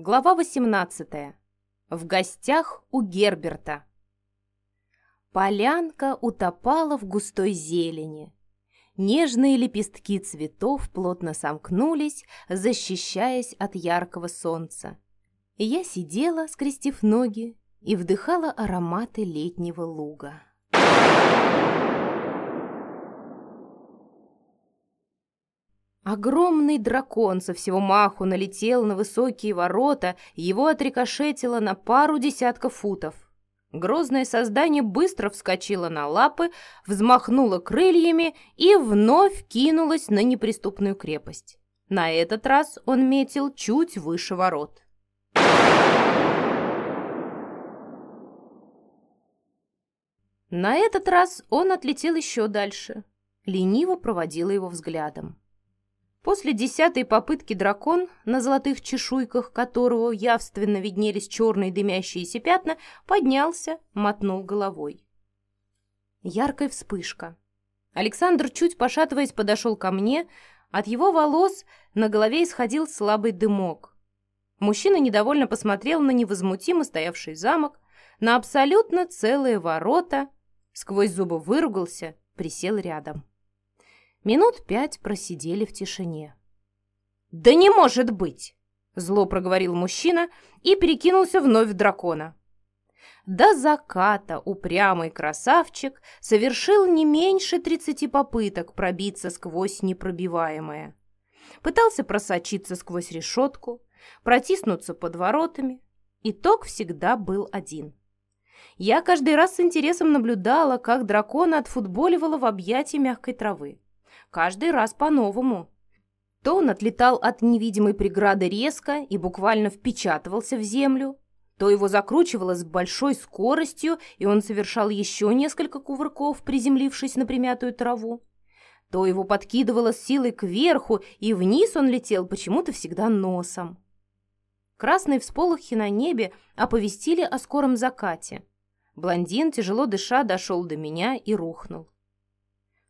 Глава 18. В гостях у Герберта. Полянка утопала в густой зелени. Нежные лепестки цветов плотно сомкнулись, защищаясь от яркого солнца. Я сидела, скрестив ноги, и вдыхала ароматы летнего луга. Огромный дракон со всего маху налетел на высокие ворота, его отрикошетило на пару десятков футов. Грозное создание быстро вскочило на лапы, взмахнуло крыльями и вновь кинулось на неприступную крепость. На этот раз он метил чуть выше ворот. На этот раз он отлетел еще дальше. Лениво проводила его взглядом. После десятой попытки дракон, на золотых чешуйках которого явственно виднелись черные дымящиеся пятна, поднялся, мотнул головой. Яркая вспышка. Александр, чуть пошатываясь, подошел ко мне. От его волос на голове исходил слабый дымок. Мужчина недовольно посмотрел на невозмутимо стоявший замок, на абсолютно целые ворота, сквозь зубы выругался, присел рядом. Минут пять просидели в тишине. «Да не может быть!» — зло проговорил мужчина и перекинулся вновь в дракона. До заката упрямый красавчик совершил не меньше тридцати попыток пробиться сквозь непробиваемое. Пытался просочиться сквозь решетку, протиснуться под воротами. Итог всегда был один. Я каждый раз с интересом наблюдала, как дракона отфутболивала в объятии мягкой травы каждый раз по-новому. То он отлетал от невидимой преграды резко и буквально впечатывался в землю, то его закручивало с большой скоростью, и он совершал еще несколько кувырков, приземлившись на примятую траву. То его подкидывало с силой кверху, и вниз он летел почему-то всегда носом. Красные всполохи на небе оповестили о скором закате. Блондин, тяжело дыша, дошел до меня и рухнул.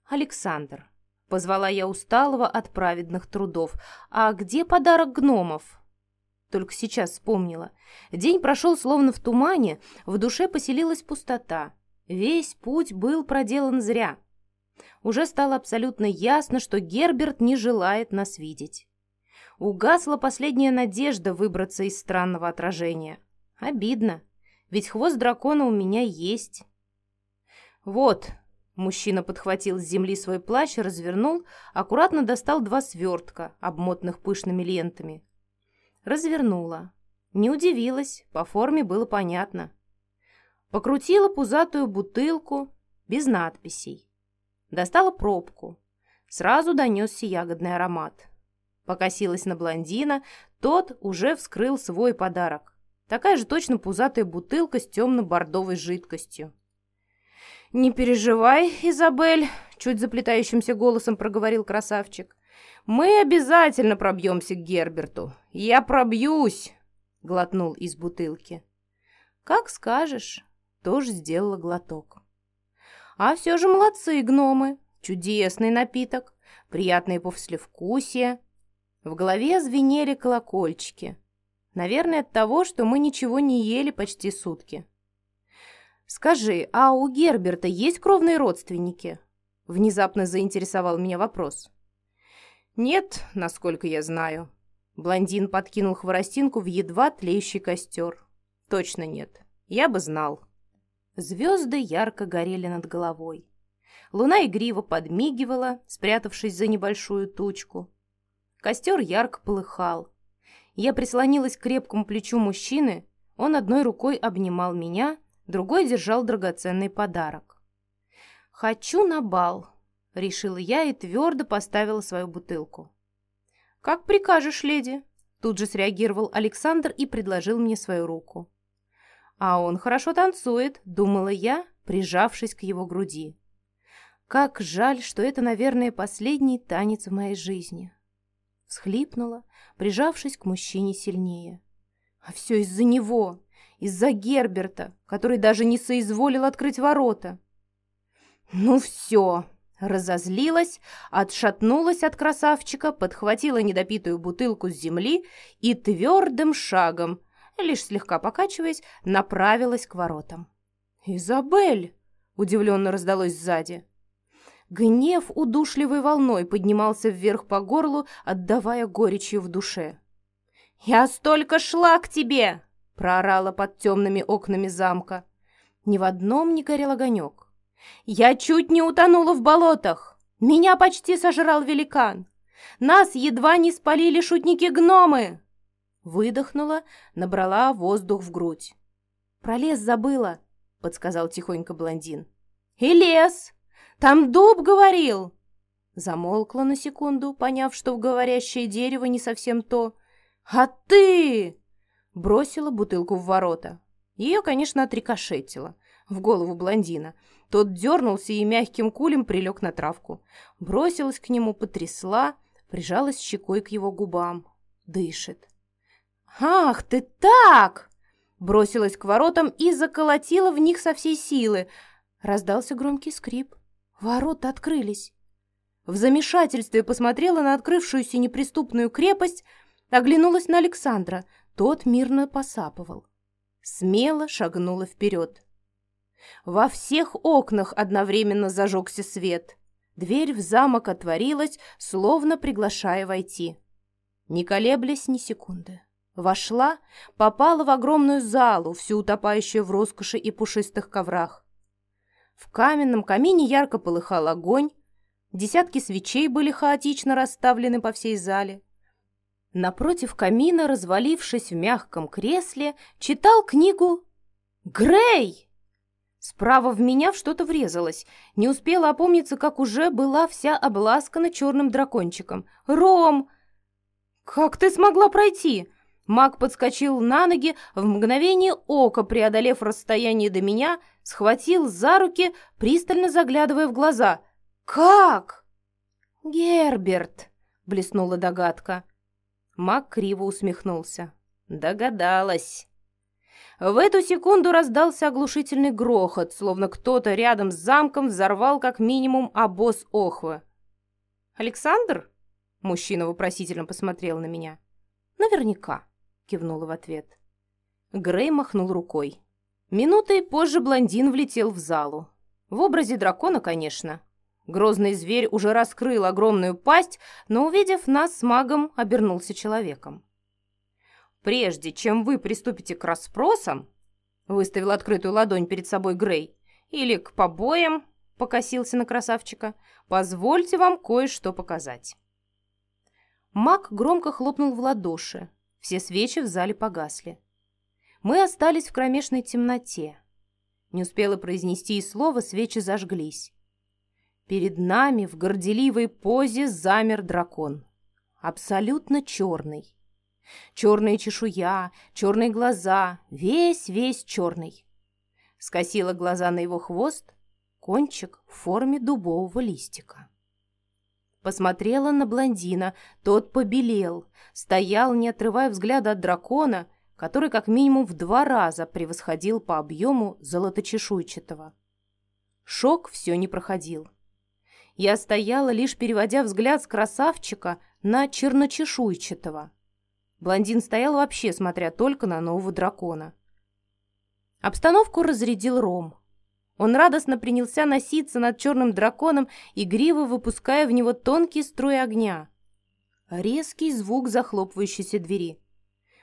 «Александр, Позвала я усталого от праведных трудов. «А где подарок гномов?» Только сейчас вспомнила. День прошел словно в тумане, в душе поселилась пустота. Весь путь был проделан зря. Уже стало абсолютно ясно, что Герберт не желает нас видеть. Угасла последняя надежда выбраться из странного отражения. Обидно, ведь хвост дракона у меня есть. «Вот», Мужчина подхватил с земли свой плащ, развернул, аккуратно достал два свертка, обмотанных пышными лентами. Развернула. Не удивилась, по форме было понятно. Покрутила пузатую бутылку, без надписей. Достала пробку. Сразу донесся ягодный аромат. Покосилась на блондина, тот уже вскрыл свой подарок. Такая же точно пузатая бутылка с темно-бордовой жидкостью. «Не переживай, Изабель», — чуть заплетающимся голосом проговорил красавчик. «Мы обязательно пробьемся к Герберту. Я пробьюсь», — глотнул из бутылки. «Как скажешь», — тоже сделала глоток. «А все же молодцы гномы. Чудесный напиток, приятное послевкусие». В голове звенели колокольчики. Наверное, от того, что мы ничего не ели почти сутки. «Скажи, а у Герберта есть кровные родственники?» Внезапно заинтересовал меня вопрос. «Нет, насколько я знаю». Блондин подкинул хворостинку в едва тлеющий костер. «Точно нет. Я бы знал». Звезды ярко горели над головой. Луна игриво подмигивала, спрятавшись за небольшую тучку. Костер ярко полыхал. Я прислонилась к крепкому плечу мужчины, он одной рукой обнимал меня, другой держал драгоценный подарок. «Хочу на бал», — решила я и твердо поставила свою бутылку. «Как прикажешь, леди», — тут же среагировал Александр и предложил мне свою руку. «А он хорошо танцует», — думала я, прижавшись к его груди. «Как жаль, что это, наверное, последний танец в моей жизни». Всхлипнула, прижавшись к мужчине сильнее. «А все из-за него!» Из-за Герберта, который даже не соизволил открыть ворота. «Ну все!» — разозлилась, отшатнулась от красавчика, подхватила недопитую бутылку с земли и твердым шагом, лишь слегка покачиваясь, направилась к воротам. «Изабель!» — удивленно раздалось сзади. Гнев удушливой волной поднимался вверх по горлу, отдавая горечью в душе. «Я столько шла к тебе!» — проорала под темными окнами замка. Ни в одном не горел огонек. «Я чуть не утонула в болотах! Меня почти сожрал великан! Нас едва не спалили шутники-гномы!» Выдохнула, набрала воздух в грудь. «Про лес забыла», — подсказал тихонько блондин. «И лес! Там дуб говорил!» Замолкла на секунду, поняв, что в говорящее дерево не совсем то. «А ты!» Бросила бутылку в ворота. Ее, конечно, отрикошетило в голову блондина. Тот дернулся и мягким кулем прилег на травку. Бросилась к нему, потрясла, прижалась щекой к его губам. Дышит. «Ах ты так!» Бросилась к воротам и заколотила в них со всей силы. Раздался громкий скрип. Ворота открылись. В замешательстве посмотрела на открывшуюся неприступную крепость, оглянулась на Александра. Тот мирно посапывал. Смело шагнула вперед. Во всех окнах одновременно зажегся свет. Дверь в замок отворилась, словно приглашая войти. Не колеблясь ни секунды. Вошла, попала в огромную залу, всю утопающую в роскоши и пушистых коврах. В каменном камине ярко полыхал огонь, десятки свечей были хаотично расставлены по всей зале. Напротив камина, развалившись в мягком кресле, читал книгу «Грей!» Справа в меня что-то врезалось. Не успела опомниться, как уже была вся обласкана черным дракончиком. «Ром! Как ты смогла пройти?» Маг подскочил на ноги, в мгновение ока преодолев расстояние до меня, схватил за руки, пристально заглядывая в глаза. «Как?» «Герберт!» — блеснула догадка. Маг криво усмехнулся. «Догадалась!» В эту секунду раздался оглушительный грохот, словно кто-то рядом с замком взорвал как минимум обоз Охвы. «Александр?» — мужчина вопросительно посмотрел на меня. «Наверняка», — кивнула в ответ. Грей махнул рукой. Минутой позже блондин влетел в залу. В образе дракона, конечно. Грозный зверь уже раскрыл огромную пасть, но, увидев нас с магом, обернулся человеком. Прежде чем вы приступите к расспросам, выставил открытую ладонь перед собой Грей, или к побоям, покосился на красавчика, позвольте вам кое-что показать. Маг громко хлопнул в ладоши. Все свечи в зале погасли. Мы остались в кромешной темноте. Не успела произнести и слова, свечи зажглись. Перед нами в горделивой позе замер дракон. Абсолютно черный. Черная чешуя, черные глаза, весь-весь черный. Скосила глаза на его хвост, кончик в форме дубового листика. Посмотрела на блондина, тот побелел, стоял, не отрывая взгляда от дракона, который как минимум в два раза превосходил по объему золоточешуйчатого. Шок все не проходил. Я стояла, лишь переводя взгляд с красавчика на черночешуйчатого. Блондин стоял вообще, смотря только на нового дракона. Обстановку разрядил Ром. Он радостно принялся носиться над черным драконом, игриво выпуская в него тонкие струи огня. Резкий звук захлопывающейся двери.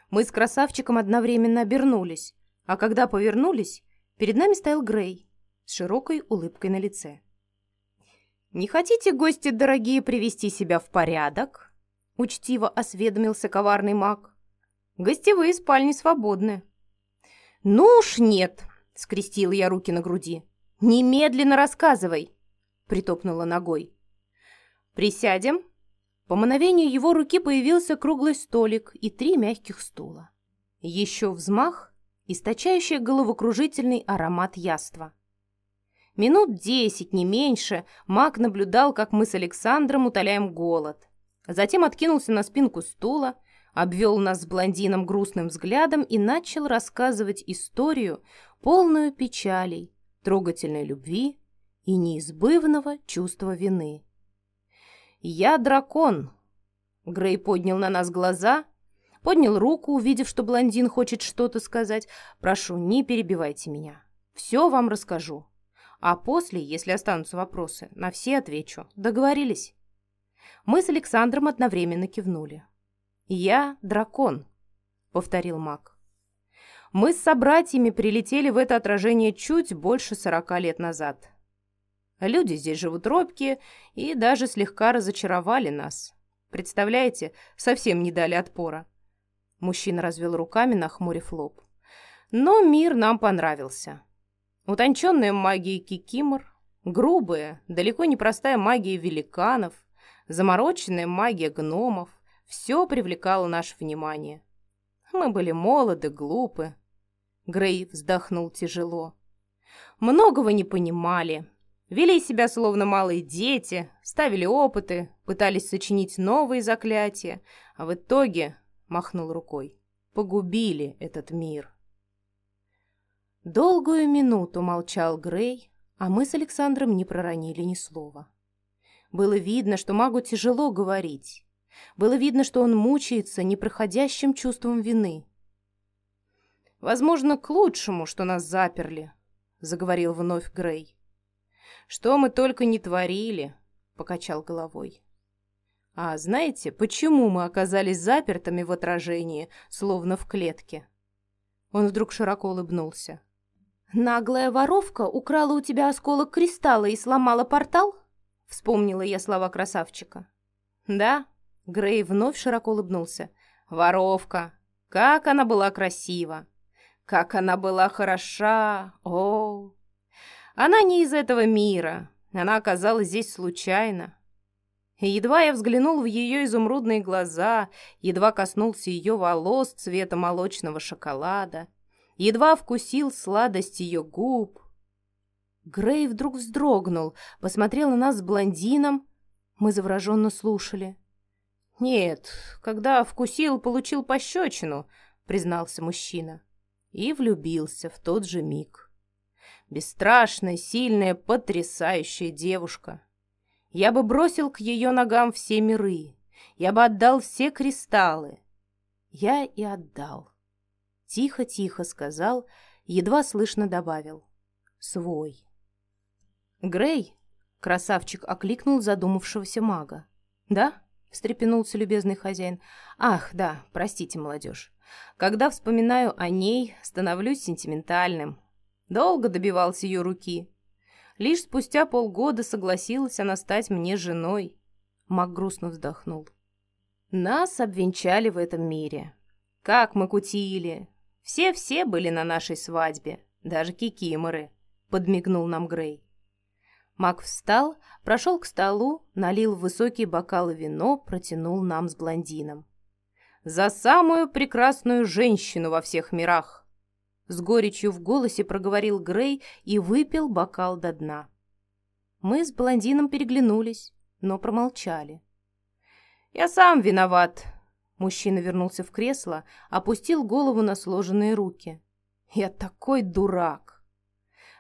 Мы с красавчиком одновременно обернулись, а когда повернулись, перед нами стоял Грей с широкой улыбкой на лице. «Не хотите, гости дорогие, привести себя в порядок?» — учтиво осведомился коварный маг. «Гостевые спальни свободны». «Ну уж нет!» — скрестила я руки на груди. «Немедленно рассказывай!» — притопнула ногой. «Присядем». По мановению его руки появился круглый столик и три мягких стула. Еще взмах, источающий головокружительный аромат яства. Минут десять, не меньше, маг наблюдал, как мы с Александром утоляем голод. Затем откинулся на спинку стула, обвел нас с блондином грустным взглядом и начал рассказывать историю, полную печалей, трогательной любви и неизбывного чувства вины. «Я дракон!» Грей поднял на нас глаза, поднял руку, увидев, что блондин хочет что-то сказать. «Прошу, не перебивайте меня. Все вам расскажу. А после, если останутся вопросы, на все отвечу. Договорились?» Мы с Александром одновременно кивнули. «Я дракон», — повторил маг. «Мы с собратьями прилетели в это отражение чуть больше сорока лет назад. Люди здесь живут робкие и даже слегка разочаровали нас. Представляете, совсем не дали отпора». Мужчина развел руками, нахмурив лоб. «Но мир нам понравился. Утонченная магия кикимор, грубая, далеко не простая магия великанов, замороченная магия гномов, все привлекало наше внимание. Мы были молоды, глупы. Грей вздохнул тяжело. Многого не понимали. Вели себя словно малые дети, ставили опыты, пытались сочинить новые заклятия, а в итоге, махнул рукой, погубили этот мир. Долгую минуту молчал Грей, а мы с Александром не проронили ни слова. Было видно, что магу тяжело говорить. Было видно, что он мучается непроходящим чувством вины. «Возможно, к лучшему, что нас заперли», — заговорил вновь Грей. «Что мы только не творили», — покачал головой. «А знаете, почему мы оказались запертыми в отражении, словно в клетке?» Он вдруг широко улыбнулся. «Наглая воровка украла у тебя осколок кристалла и сломала портал?» Вспомнила я слова красавчика. «Да, Грей вновь широко улыбнулся. «Воровка! Как она была красива! Как она была хороша! О! Она не из этого мира. Она оказалась здесь случайно. Едва я взглянул в ее изумрудные глаза, едва коснулся ее волос цвета молочного шоколада, едва вкусил сладость ее губ. Грей вдруг вздрогнул, посмотрел на нас с блондином. Мы завороженно слушали. «Нет, когда вкусил, получил пощечину», — признался мужчина. И влюбился в тот же миг. Бесстрашная, сильная, потрясающая девушка. Я бы бросил к ее ногам все миры. Я бы отдал все кристаллы. Я и отдал. Тихо-тихо сказал, едва слышно добавил. Свой. Грей, красавчик окликнул задумавшегося мага. «Да?» встрепенулся любезный хозяин. «Ах, да, простите, молодежь. Когда вспоминаю о ней, становлюсь сентиментальным. Долго добивался ее руки. Лишь спустя полгода согласилась она стать мне женой». Мак грустно вздохнул. «Нас обвенчали в этом мире. Как мы кутили! Все-все были на нашей свадьбе, даже кикиморы», — подмигнул нам Грей. Мак встал, прошел к столу, налил в высокие бокалы вино, протянул нам с блондином. «За самую прекрасную женщину во всех мирах!» С горечью в голосе проговорил Грей и выпил бокал до дна. Мы с блондином переглянулись, но промолчали. «Я сам виноват!» Мужчина вернулся в кресло, опустил голову на сложенные руки. «Я такой дурак!»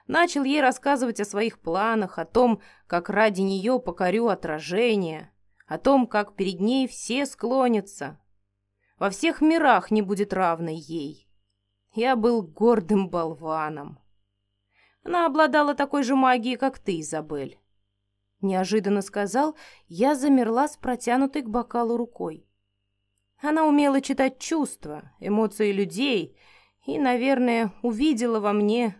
Начал ей рассказывать о своих планах, о том, как ради нее покорю отражение, о том, как перед ней все склонятся. Во всех мирах не будет равной ей. Я был гордым болваном. Она обладала такой же магией, как ты, Изабель. Неожиданно сказал, я замерла с протянутой к бокалу рукой. Она умела читать чувства, эмоции людей и, наверное, увидела во мне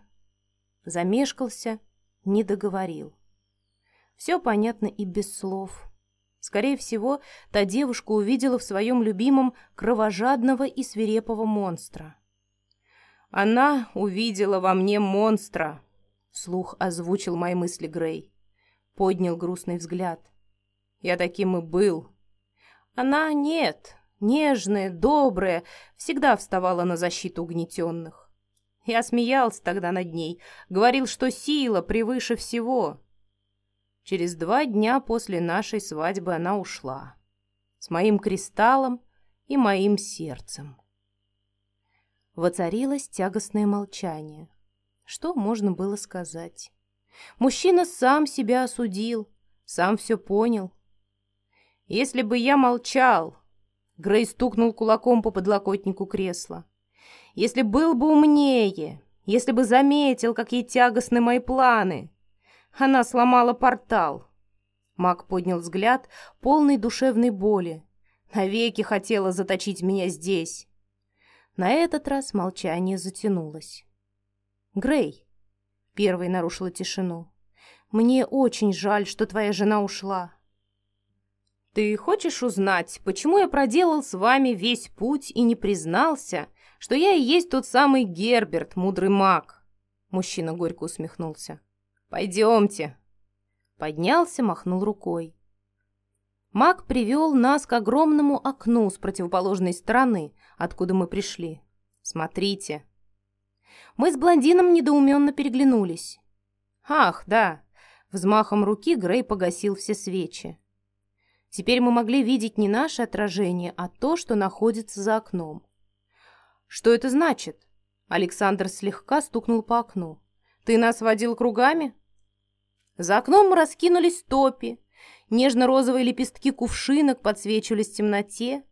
Замешкался, не договорил. Все понятно и без слов. Скорее всего, та девушка увидела в своем любимом кровожадного и свирепого монстра. «Она увидела во мне монстра», — слух озвучил мои мысли Грей. Поднял грустный взгляд. «Я таким и был». Она нет, нежная, добрая, всегда вставала на защиту угнетенных. Я смеялся тогда над ней, говорил, что сила превыше всего. Через два дня после нашей свадьбы она ушла. С моим кристаллом и моим сердцем. Воцарилось тягостное молчание. Что можно было сказать? Мужчина сам себя осудил, сам все понял. Если бы я молчал, Грей стукнул кулаком по подлокотнику кресла. Если был бы умнее, если бы заметил, какие тягостны мои планы. Она сломала портал. Мак поднял взгляд, полный душевной боли. Навеки хотела заточить меня здесь. На этот раз молчание затянулось. «Грей», — первой нарушила тишину, — «мне очень жаль, что твоя жена ушла. «Ты хочешь узнать, почему я проделал с вами весь путь и не признался, что я и есть тот самый Герберт, мудрый маг?» Мужчина горько усмехнулся. «Пойдемте». Поднялся, махнул рукой. Маг привел нас к огромному окну с противоположной стороны, откуда мы пришли. «Смотрите». Мы с блондином недоуменно переглянулись. «Ах, да!» Взмахом руки Грей погасил все свечи. Теперь мы могли видеть не наше отражение, а то, что находится за окном. «Что это значит?» Александр слегка стукнул по окну. «Ты нас водил кругами?» За окном раскинулись топи. Нежно-розовые лепестки кувшинок подсвечивались в темноте.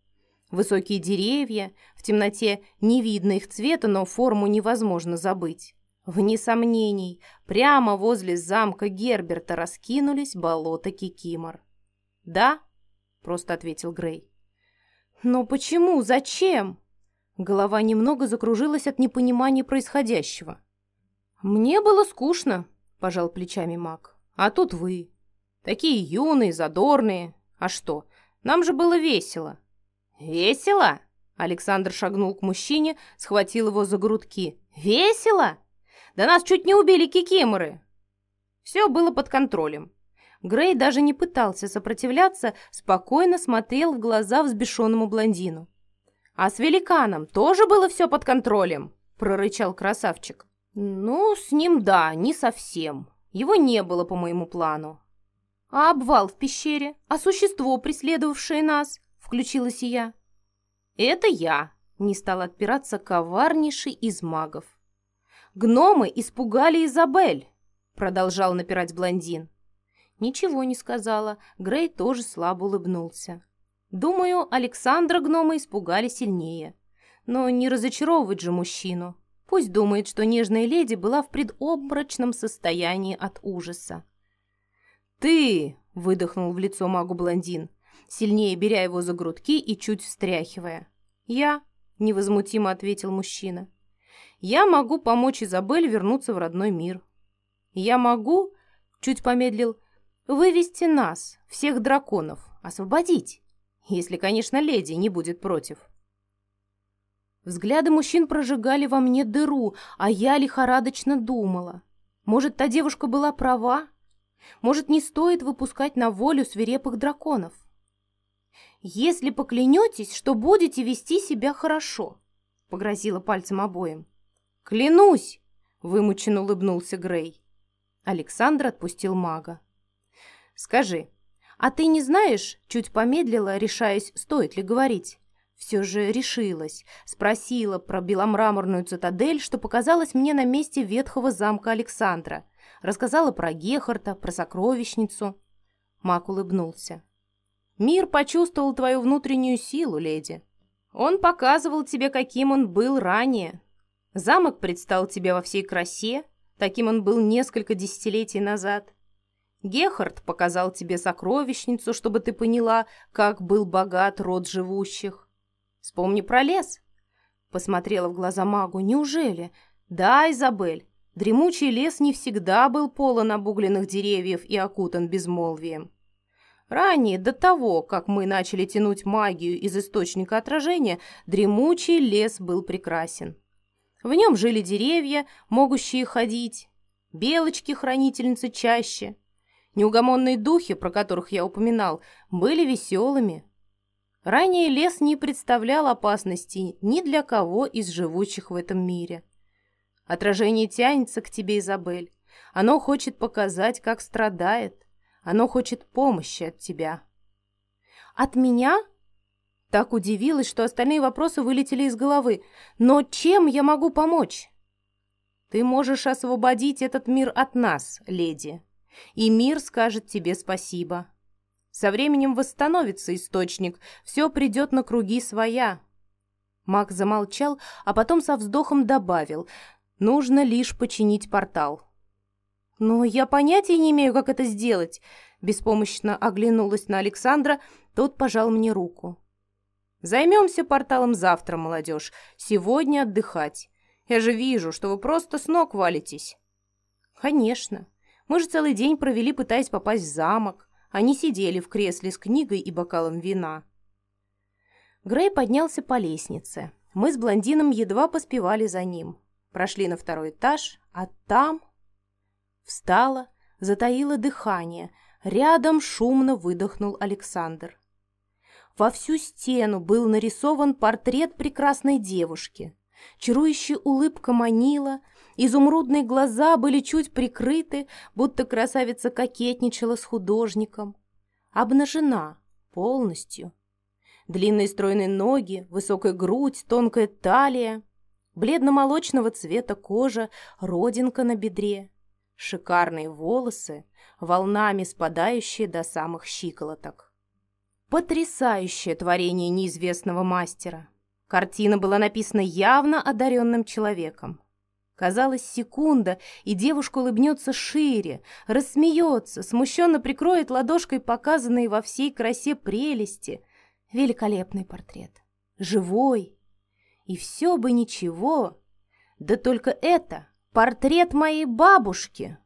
Высокие деревья. В темноте не видно их цвета, но форму невозможно забыть. Вне сомнений, прямо возле замка Герберта раскинулись болота Кикимор. Да, просто ответил Грей. «Но почему? Зачем?» Голова немного закружилась от непонимания происходящего. «Мне было скучно», — пожал плечами маг. «А тут вы. Такие юные, задорные. А что, нам же было весело». «Весело?» Александр шагнул к мужчине, схватил его за грудки. «Весело? Да нас чуть не убили кикиморы!» Все было под контролем. Грей даже не пытался сопротивляться, спокойно смотрел в глаза взбешенному блондину. «А с великаном тоже было все под контролем?» – прорычал красавчик. «Ну, с ним да, не совсем. Его не было по моему плану». «А обвал в пещере? А существо, преследовавшее нас?» – включилась и я. «Это я», – не стал отпираться коварнейший из магов. «Гномы испугали Изабель», – продолжал напирать блондин. Ничего не сказала, Грей тоже слабо улыбнулся. Думаю, Александра гномы испугали сильнее. Но не разочаровывать же мужчину. Пусть думает, что нежная леди была в предобморочном состоянии от ужаса. «Ты!» — выдохнул в лицо магу блондин, сильнее беря его за грудки и чуть встряхивая. «Я?» — невозмутимо ответил мужчина. «Я могу помочь Изабель вернуться в родной мир. Я могу...» — чуть помедлил Вывести нас, всех драконов, освободить. Если, конечно, леди не будет против. Взгляды мужчин прожигали во мне дыру, а я лихорадочно думала. Может, та девушка была права? Может, не стоит выпускать на волю свирепых драконов? «Если поклянетесь, что будете вести себя хорошо», — погрозила пальцем обоим. «Клянусь!» — вымученно улыбнулся Грей. Александр отпустил мага. Скажи, а ты не знаешь, чуть помедлила, решаясь, стоит ли говорить? Все же решилась, спросила про беломраморную цитадель, что показалось мне на месте ветхого замка Александра. Рассказала про Гехарта, про сокровищницу. Мак улыбнулся. «Мир почувствовал твою внутреннюю силу, леди. Он показывал тебе, каким он был ранее. Замок предстал тебе во всей красе, таким он был несколько десятилетий назад. Гехард показал тебе сокровищницу, чтобы ты поняла, как был богат род живущих. Вспомни про лес. Посмотрела в глаза магу. Неужели? Да, Изабель, дремучий лес не всегда был полон обугленных деревьев и окутан безмолвием. Ранее, до того, как мы начали тянуть магию из источника отражения, дремучий лес был прекрасен. В нем жили деревья, могущие ходить, белочки-хранительницы чаще – Неугомонные духи, про которых я упоминал, были веселыми. Ранее лес не представлял опасности ни для кого из живущих в этом мире. Отражение тянется к тебе, Изабель. Оно хочет показать, как страдает. Оно хочет помощи от тебя. От меня? Так удивилась, что остальные вопросы вылетели из головы. Но чем я могу помочь? Ты можешь освободить этот мир от нас, леди, и мир скажет тебе спасибо. Со временем восстановится источник, все придет на круги своя». Маг замолчал, а потом со вздохом добавил, «Нужно лишь починить портал». «Но я понятия не имею, как это сделать», — беспомощно оглянулась на Александра, тот пожал мне руку. «Займемся порталом завтра, молодежь, сегодня отдыхать. Я же вижу, что вы просто с ног валитесь». «Конечно. Мы же целый день провели, пытаясь попасть в замок. Они сидели в кресле с книгой и бокалом вина. Грей поднялся по лестнице. Мы с блондином едва поспевали за ним. Прошли на второй этаж, а там... Встала, затаила дыхание. Рядом шумно выдохнул Александр. Во всю стену был нарисован портрет прекрасной девушки. Чарующая улыбка манила, Изумрудные глаза были чуть прикрыты, будто красавица кокетничала с художником. Обнажена полностью. Длинные стройные ноги, высокая грудь, тонкая талия, бледно-молочного цвета кожа, родинка на бедре, шикарные волосы, волнами спадающие до самых щиколоток. Потрясающее творение неизвестного мастера. Картина была написана явно одаренным человеком. Казалось, секунда, и девушка улыбнется шире, рассмеется, смущенно прикроет ладошкой показанные во всей красе прелести. Великолепный портрет. Живой. И все бы ничего. Да только это портрет моей бабушки.